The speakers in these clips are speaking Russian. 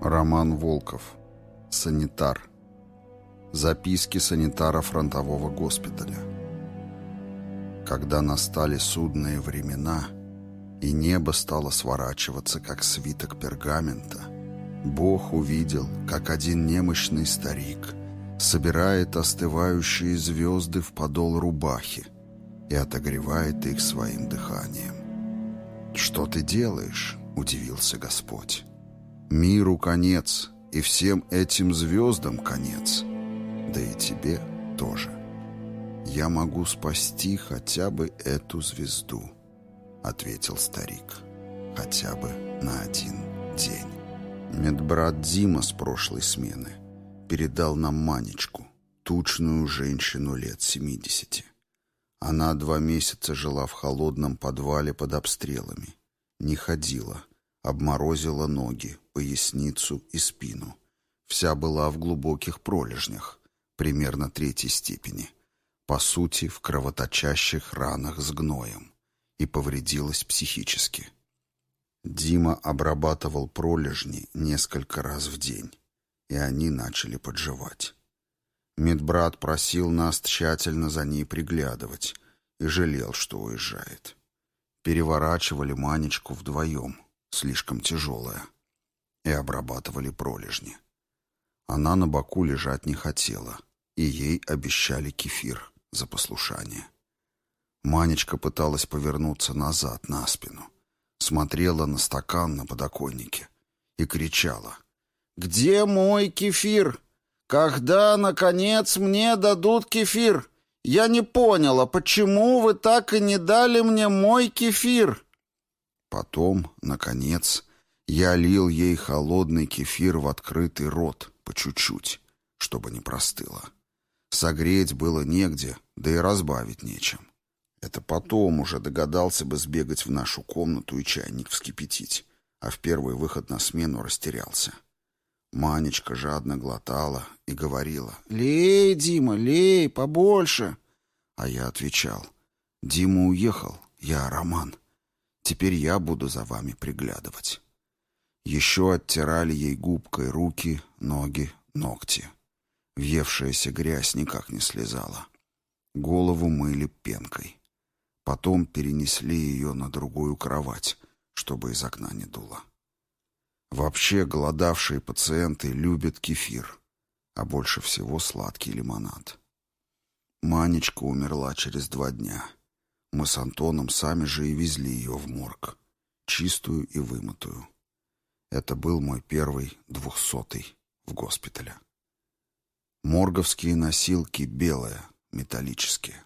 Роман Волков. Санитар. Записки санитара фронтового госпиталя. Когда настали судные времена, и небо стало сворачиваться, как свиток пергамента, Бог увидел, как один немощный старик собирает остывающие звезды в подол рубахи и отогревает их своим дыханием. «Что ты делаешь?» — удивился Господь. Миру конец, и всем этим звездам конец. Да и тебе тоже. Я могу спасти хотя бы эту звезду, ответил старик. Хотя бы на один день. Медбрат Дима с прошлой смены передал нам Манечку, тучную женщину лет семидесяти. Она два месяца жила в холодном подвале под обстрелами. Не ходила, обморозила ноги, поясницу и спину. Вся была в глубоких пролежнях, примерно третьей степени. По сути, в кровоточащих ранах с гноем. И повредилась психически. Дима обрабатывал пролежни несколько раз в день, и они начали подживать. Медбрат просил нас тщательно за ней приглядывать и жалел, что уезжает. Переворачивали Манечку вдвоем — слишком тяжелая, и обрабатывали пролежни. Она на боку лежать не хотела, и ей обещали кефир за послушание. Манечка пыталась повернуться назад, на спину, смотрела на стакан на подоконнике и кричала. «Где мой кефир? Когда, наконец, мне дадут кефир? Я не поняла, почему вы так и не дали мне мой кефир?» Потом, наконец, я лил ей холодный кефир в открытый рот, по чуть-чуть, чтобы не простыло. Согреть было негде, да и разбавить нечем. Это потом уже догадался бы сбегать в нашу комнату и чайник вскипятить, а в первый выход на смену растерялся. Манечка жадно глотала и говорила «Лей, Дима, лей, побольше!» А я отвечал «Дима уехал, я Роман». Теперь я буду за вами приглядывать. Еще оттирали ей губкой руки, ноги, ногти. Въевшаяся грязь никак не слезала. Голову мыли пенкой. Потом перенесли ее на другую кровать, чтобы из окна не дуло. Вообще голодавшие пациенты любят кефир, а больше всего сладкий лимонад. Манечка умерла через два дня. Мы с Антоном сами же и везли ее в морг. Чистую и вымытую. Это был мой первый двухсотый в госпитале. Морговские носилки белые, металлические.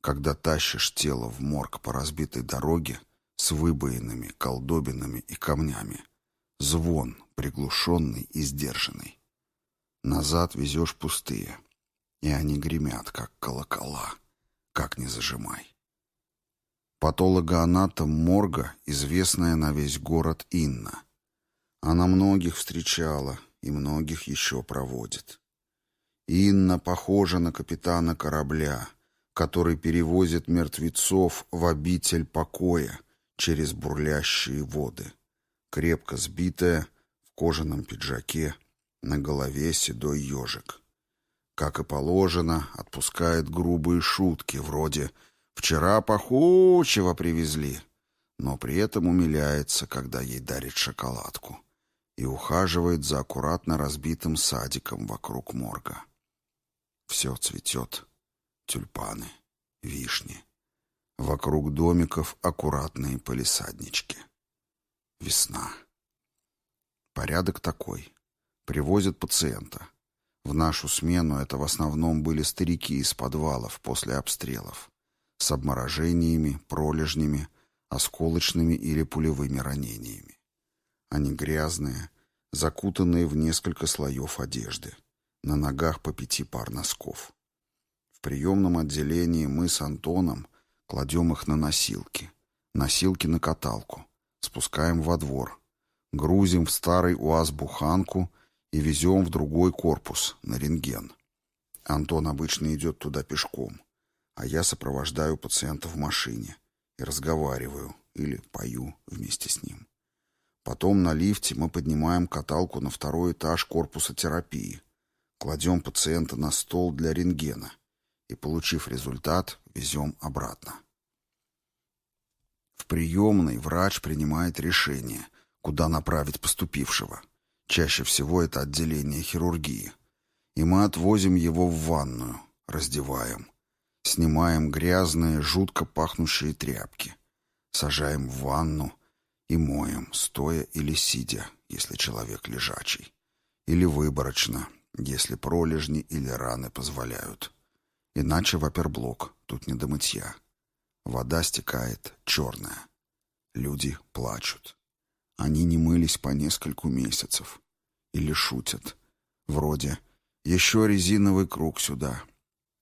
Когда тащишь тело в морг по разбитой дороге с выбоинами, колдобинами и камнями, звон, приглушенный и сдержанный. Назад везешь пустые, и они гремят, как колокола, как не зажимай. Патологоанатом морга, известная на весь город Инна. Она многих встречала и многих еще проводит. Инна похожа на капитана корабля, который перевозит мертвецов в обитель покоя через бурлящие воды. Крепко сбитая, в кожаном пиджаке, на голове седой ежик. Как и положено, отпускает грубые шутки, вроде Вчера пахучего привезли, но при этом умиляется, когда ей дарит шоколадку, и ухаживает за аккуратно разбитым садиком вокруг морга. Все цветет. Тюльпаны, вишни. Вокруг домиков аккуратные полисаднички. Весна. Порядок такой. Привозят пациента. В нашу смену это в основном были старики из подвалов после обстрелов с обморожениями, пролежнями, осколочными или пулевыми ранениями. Они грязные, закутанные в несколько слоев одежды, на ногах по пяти пар носков. В приемном отделении мы с Антоном кладем их на носилки, носилки на каталку, спускаем во двор, грузим в старый УАЗ-буханку и везем в другой корпус, на рентген. Антон обычно идет туда пешком а я сопровождаю пациента в машине и разговариваю или пою вместе с ним. Потом на лифте мы поднимаем каталку на второй этаж корпуса терапии, кладем пациента на стол для рентгена и, получив результат, везем обратно. В приемной врач принимает решение, куда направить поступившего. Чаще всего это отделение хирургии. И мы отвозим его в ванную, раздеваем, снимаем грязные, жутко пахнущие тряпки, сажаем в ванну и моем, стоя или сидя, если человек лежачий, или выборочно, если пролежни или раны позволяют. Иначе в оперблок, тут не до мытья. Вода стекает черная. Люди плачут. Они не мылись по нескольку месяцев. Или шутят. Вроде «еще резиновый круг сюда».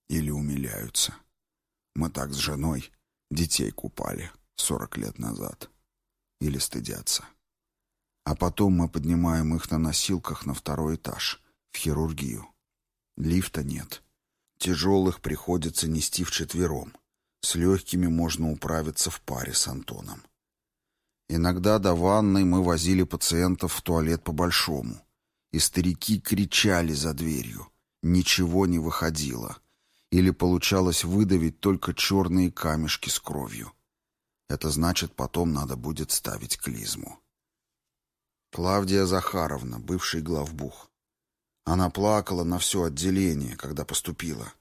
Или умиляются. Мы так с женой детей купали сорок лет назад. Или стыдятся. А потом мы поднимаем их на носилках на второй этаж, в хирургию. Лифта нет. Тяжелых приходится нести вчетвером. С легкими можно управиться в паре с Антоном. Иногда до ванной мы возили пациентов в туалет по-большому. И старики кричали за дверью. Ничего не выходило. Или получалось выдавить только черные камешки с кровью. Это значит, потом надо будет ставить клизму. Клавдия Захаровна, бывший главбух. Она плакала на все отделение, когда поступила.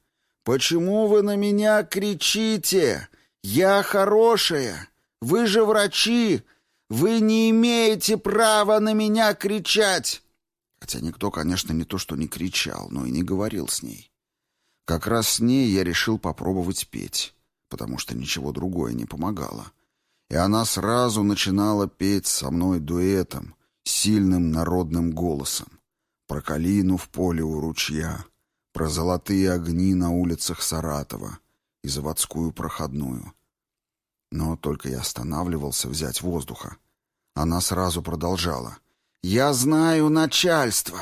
«Почему вы на меня кричите? Я хорошая! Вы же врачи! Вы не имеете права на меня кричать!» Хотя никто, конечно, не то что не кричал, но и не говорил с ней. Как раз с ней я решил попробовать петь, потому что ничего другое не помогало. И она сразу начинала петь со мной дуэтом, сильным народным голосом про калину в поле у ручья, про золотые огни на улицах Саратова и заводскую проходную. Но только я останавливался взять воздуха. Она сразу продолжала. «Я знаю начальство.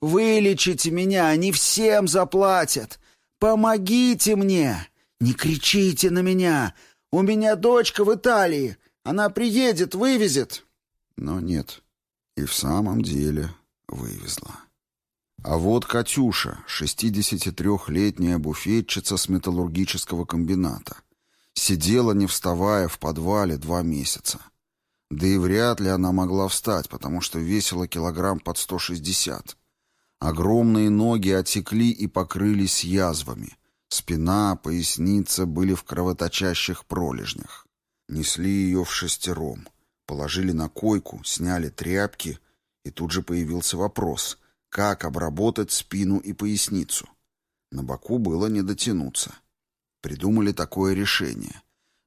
Вылечите меня, они всем заплатят. Помогите мне. Не кричите на меня. У меня дочка в Италии. Она приедет, вывезет». Но нет, и в самом деле вывезла. А вот Катюша, 63-летняя буфетчица с металлургического комбината. Сидела, не вставая, в подвале два месяца. Да и вряд ли она могла встать, потому что весила килограмм под 160. Огромные ноги отекли и покрылись язвами. Спина, поясница были в кровоточащих пролежнях. Несли ее в шестером. Положили на койку, сняли тряпки, и тут же появился вопрос — как обработать спину и поясницу. На боку было не дотянуться. Придумали такое решение.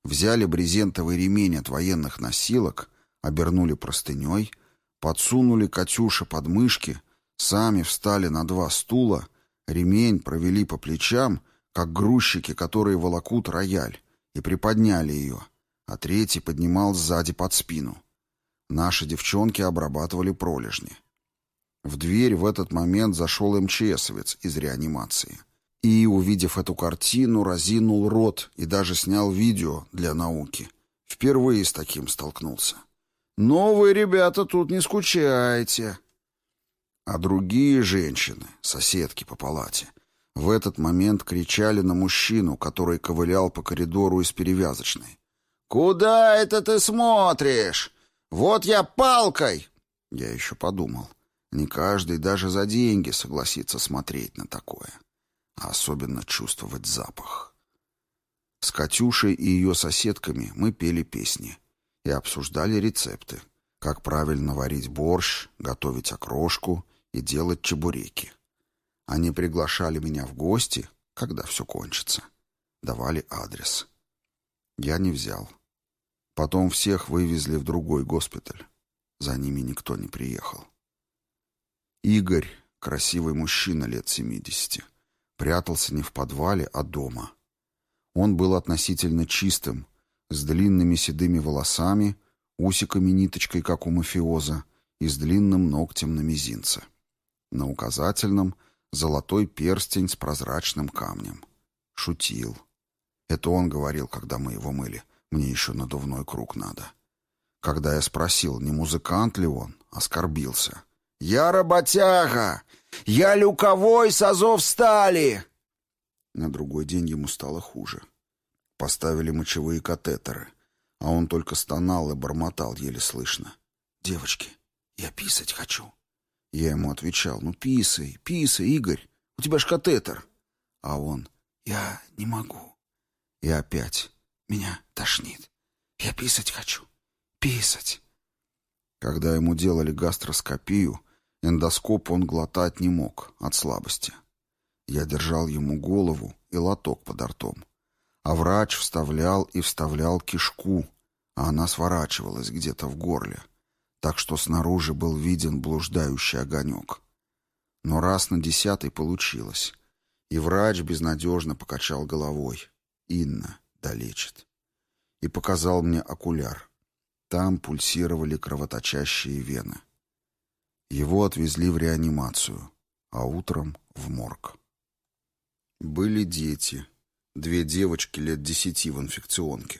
Взяли брезентовый ремень от военных носилок, обернули простыней, подсунули Катюше под мышки, сами встали на два стула, ремень провели по плечам, как грузчики, которые волокут рояль, и приподняли ее, а третий поднимал сзади под спину. Наши девчонки обрабатывали пролежни. В дверь в этот момент зашел МЧСовец из реанимации. И, увидев эту картину, разинул рот и даже снял видео для науки. Впервые с таким столкнулся. «Но вы, ребята, тут не скучайте». А другие женщины, соседки по палате, в этот момент кричали на мужчину, который ковылял по коридору из перевязочной. «Куда это ты смотришь? Вот я палкой!» Я еще подумал. Не каждый даже за деньги согласится смотреть на такое, а особенно чувствовать запах. С Катюшей и ее соседками мы пели песни и обсуждали рецепты, как правильно варить борщ, готовить окрошку и делать чебуреки. Они приглашали меня в гости, когда все кончится. Давали адрес. Я не взял. Потом всех вывезли в другой госпиталь. За ними никто не приехал. Игорь, красивый мужчина лет семидесяти, прятался не в подвале, а дома. Он был относительно чистым, с длинными седыми волосами, усиками-ниточкой, как у мафиоза, и с длинным ногтем на мизинце. На указательном — золотой перстень с прозрачным камнем. Шутил. Это он говорил, когда мы его мыли. Мне еще надувной круг надо. Когда я спросил, не музыкант ли он, оскорбился. «Я работяга! Я люковой с Азов стали!» На другой день ему стало хуже. Поставили мочевые катетеры, а он только стонал и бормотал еле слышно. «Девочки, я писать хочу». Я ему отвечал, «Ну, писай, писай, Игорь, у тебя ж катетер». А он, «Я не могу». И опять, «Меня тошнит. Я писать хочу. Писать». Когда ему делали гастроскопию, эндоскоп он глотать не мог от слабости. Я держал ему голову и лоток под ртом. А врач вставлял и вставлял кишку, а она сворачивалась где-то в горле, так что снаружи был виден блуждающий огонек. Но раз на десятый получилось, и врач безнадежно покачал головой. «Инна долечит». И показал мне окуляр. Там пульсировали кровоточащие вены. Его отвезли в реанимацию, а утром в морг. Были дети. Две девочки лет десяти в инфекционке.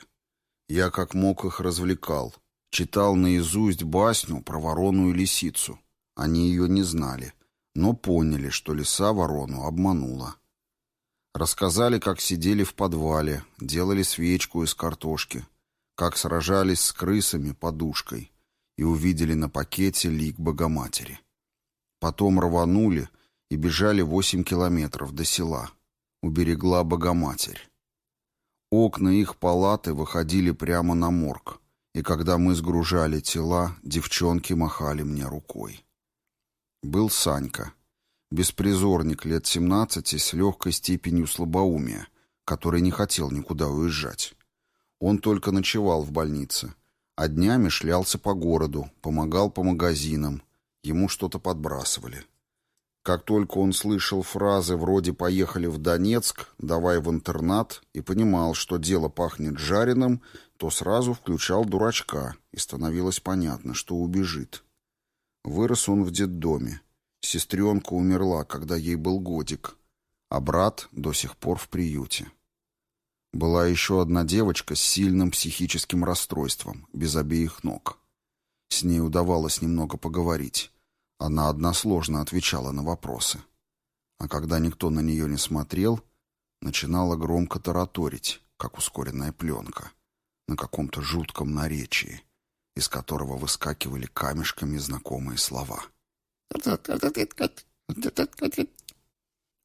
Я как мог их развлекал. Читал наизусть басню про ворону и лисицу. Они ее не знали, но поняли, что лиса ворону обманула. Рассказали, как сидели в подвале, делали свечку из картошки, как сражались с крысами подушкой и увидели на пакете лик Богоматери. Потом рванули и бежали восемь километров до села — уберегла Богоматерь. Окна их палаты выходили прямо на морг, и когда мы сгружали тела, девчонки махали мне рукой. Был Санька, беспризорник лет семнадцати с легкой степенью слабоумия, который не хотел никуда уезжать. Он только ночевал в больнице, а днями шлялся по городу, помогал по магазинам, ему что-то подбрасывали. Как только он слышал фразы вроде «поехали в Донецк», «давай в интернат» и понимал, что дело пахнет жареным, то сразу включал дурачка, и становилось понятно, что убежит. Вырос он в детдоме. Сестренка умерла, когда ей был годик, а брат до сих пор в приюте. Была еще одна девочка с сильным психическим расстройством, без обеих ног. С ней удавалось немного поговорить. Она односложно отвечала на вопросы. А когда никто на нее не смотрел, начинала громко тараторить, как ускоренная пленка, на каком-то жутком наречии, из которого выскакивали камешками знакомые слова.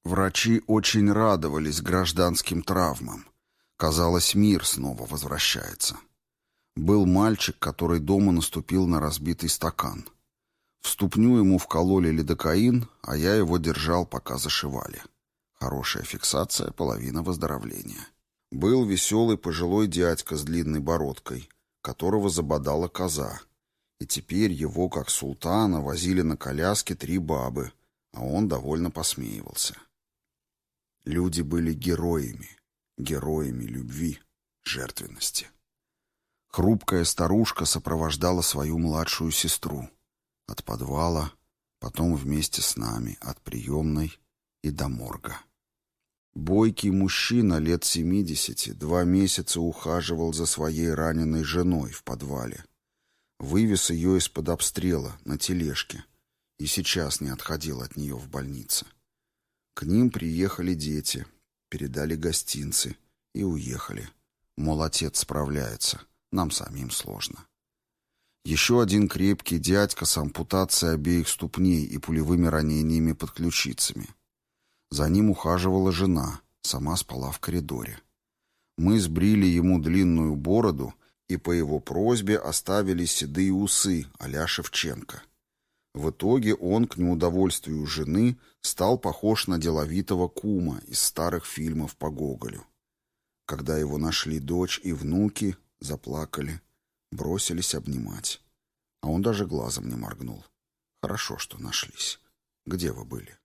Врачи очень радовались гражданским травмам. Казалось, мир снова возвращается. Был мальчик, который дома наступил на разбитый стакан — в ступню ему вкололи лидокаин, а я его держал, пока зашивали. Хорошая фиксация, половина выздоровления. Был веселый пожилой дядька с длинной бородкой, которого забодала коза. И теперь его, как султана, возили на коляске три бабы, а он довольно посмеивался. Люди были героями, героями любви, жертвенности. Хрупкая старушка сопровождала свою младшую сестру. От подвала, потом вместе с нами, от приемной и до морга. Бойкий мужчина лет семидесяти два месяца ухаживал за своей раненой женой в подвале. Вывез ее из-под обстрела на тележке и сейчас не отходил от нее в больнице. К ним приехали дети, передали гостинцы и уехали. Мол, отец справляется, нам самим сложно. Еще один крепкий дядька с ампутацией обеих ступней и пулевыми ранениями под ключицами. За ним ухаживала жена, сама спала в коридоре. Мы сбрили ему длинную бороду и по его просьбе оставили седые усы а Шевченко. В итоге он, к неудовольствию жены, стал похож на деловитого кума из старых фильмов по Гоголю. Когда его нашли дочь и внуки, заплакали бросились обнимать. А он даже глазом не моргнул. Хорошо, что нашлись. Где вы были?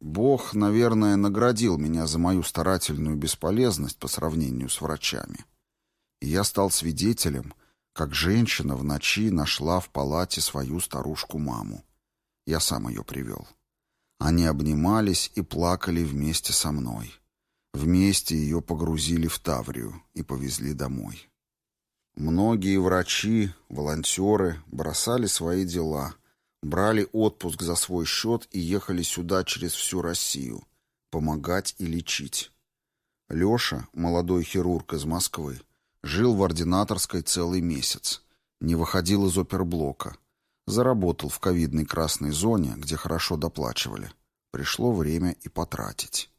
Бог, наверное, наградил меня за мою старательную бесполезность по сравнению с врачами. И я стал свидетелем, как женщина в ночи нашла в палате свою старушку-маму. Я сам ее привел. Они обнимались и плакали вместе со мной. Вместе ее погрузили в Таврию и повезли домой. Многие врачи, волонтеры бросали свои дела, брали отпуск за свой счет и ехали сюда через всю Россию, помогать и лечить. Леша, молодой хирург из Москвы, жил в ординаторской целый месяц, не выходил из оперблока, заработал в ковидной красной зоне, где хорошо доплачивали. Пришло время и потратить.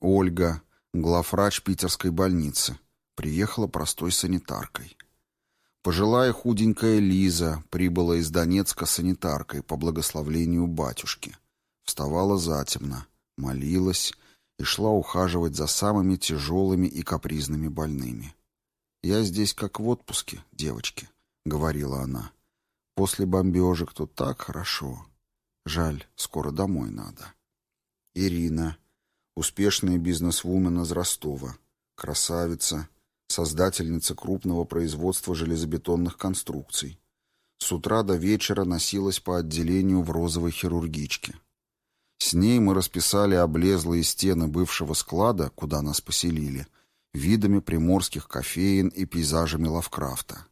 Ольга, главврач питерской больницы, приехала простой санитаркой. Пожилая худенькая Лиза прибыла из Донецка санитаркой по благословлению батюшки. Вставала затемно, молилась и шла ухаживать за самыми тяжелыми и капризными больными. «Я здесь как в отпуске, девочки», — говорила она. «После бомбежек тут так хорошо. Жаль, скоро домой надо». Ирина, успешная бизнесвумен из Ростова, красавица, создательница крупного производства железобетонных конструкций. С утра до вечера носилась по отделению в розовой хирургичке. С ней мы расписали облезлые стены бывшего склада, куда нас поселили, видами приморских кофеин и пейзажами Лавкрафта.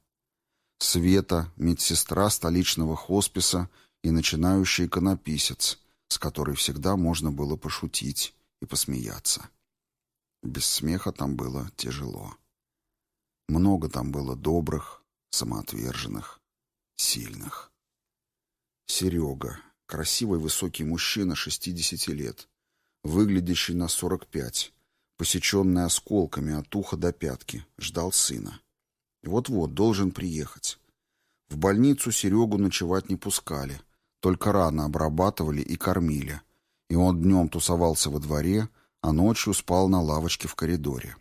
Света, медсестра столичного хосписа и начинающий иконописец, с которой всегда можно было пошутить и посмеяться. Без смеха там было тяжело. Много там было добрых, самоотверженных, сильных. Серега, красивый высокий мужчина 60 лет, выглядящий на 45, посеченный осколками от уха до пятки, ждал сына. Вот-вот, должен приехать. В больницу Серегу ночевать не пускали, только рано обрабатывали и кормили, и он днем тусовался во дворе, а ночью спал на лавочке в коридоре.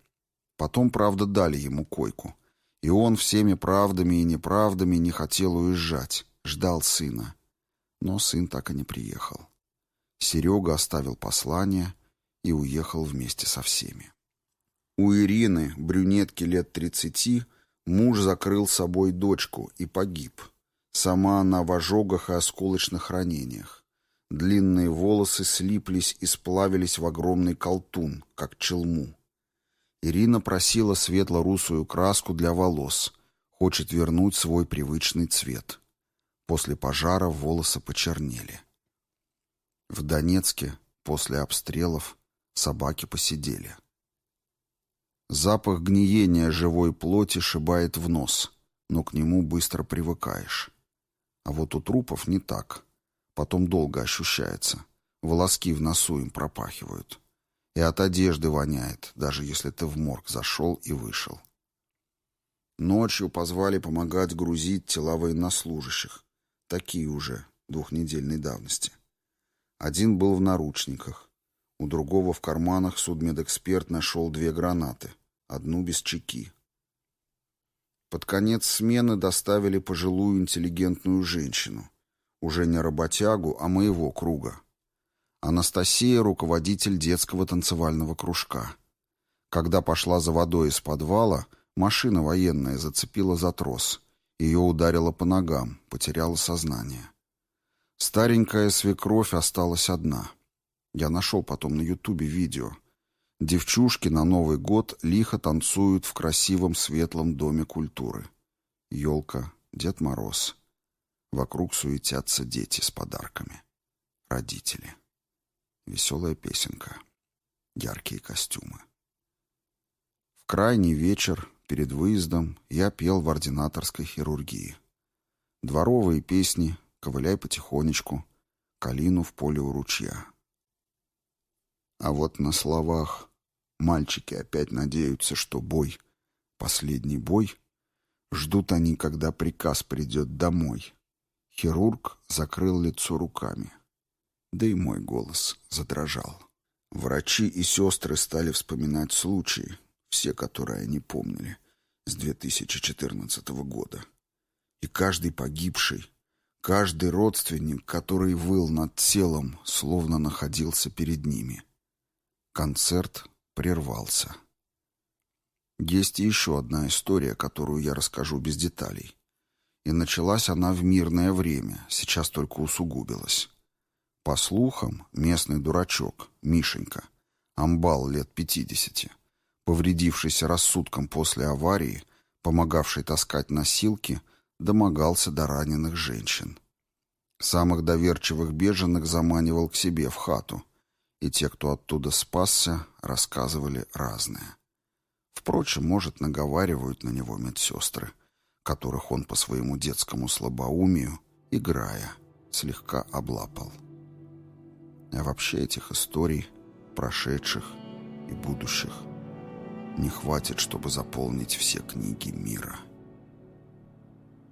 Потом, правда, дали ему койку. И он всеми правдами и неправдами не хотел уезжать, ждал сына. Но сын так и не приехал. Серега оставил послание и уехал вместе со всеми. У Ирины, брюнетки лет тридцати, муж закрыл собой дочку и погиб. Сама она в ожогах и осколочных ранениях. Длинные волосы слиплись и сплавились в огромный колтун, как челму. Ирина просила светло-русую краску для волос. Хочет вернуть свой привычный цвет. После пожара волосы почернели. В Донецке после обстрелов собаки посидели. Запах гниения живой плоти шибает в нос, но к нему быстро привыкаешь. А вот у трупов не так. Потом долго ощущается. Волоски в носу им пропахивают. И от одежды воняет, даже если ты в морг зашел и вышел. Ночью позвали помогать грузить тела военнослужащих. Такие уже, двухнедельной давности. Один был в наручниках. У другого в карманах судмедэксперт нашел две гранаты, одну без чеки. Под конец смены доставили пожилую интеллигентную женщину. Уже не работягу, а моего круга. Анастасия — руководитель детского танцевального кружка. Когда пошла за водой из подвала, машина военная зацепила за трос. Ее ударило по ногам, потеряла сознание. Старенькая свекровь осталась одна. Я нашел потом на ютубе видео. Девчушки на Новый год лихо танцуют в красивом светлом доме культуры. Елка, Дед Мороз. Вокруг суетятся дети с подарками. Родители. Веселая песенка. Яркие костюмы. В крайний вечер, перед выездом, я пел в ординаторской хирургии. Дворовые песни, ковыляй потихонечку, калину в поле у ручья. А вот на словах мальчики опять надеются, что бой, последний бой, ждут они, когда приказ придет домой. Хирург закрыл лицо руками да и мой голос задрожал. Врачи и сестры стали вспоминать случаи, все, которые они помнили, с 2014 года. И каждый погибший, каждый родственник, который выл над телом, словно находился перед ними. Концерт прервался. Есть еще одна история, которую я расскажу без деталей. И началась она в мирное время, сейчас только усугубилась. По слухам, местный дурачок, Мишенька, амбал лет пятидесяти, повредившийся рассудком после аварии, помогавший таскать носилки, домогался до раненых женщин. Самых доверчивых беженных заманивал к себе в хату, и те, кто оттуда спасся, рассказывали разное. Впрочем, может, наговаривают на него медсестры, которых он по своему детскому слабоумию, играя, слегка облапал. А вообще этих историй, прошедших и будущих, не хватит, чтобы заполнить все книги мира.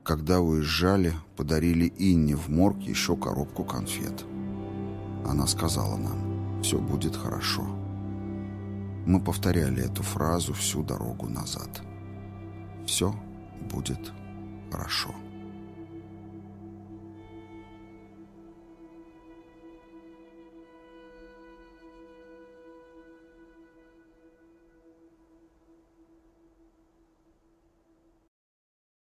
Когда уезжали, подарили Инне в морг еще коробку конфет. Она сказала нам, все будет хорошо. Мы повторяли эту фразу всю дорогу назад. Все будет хорошо.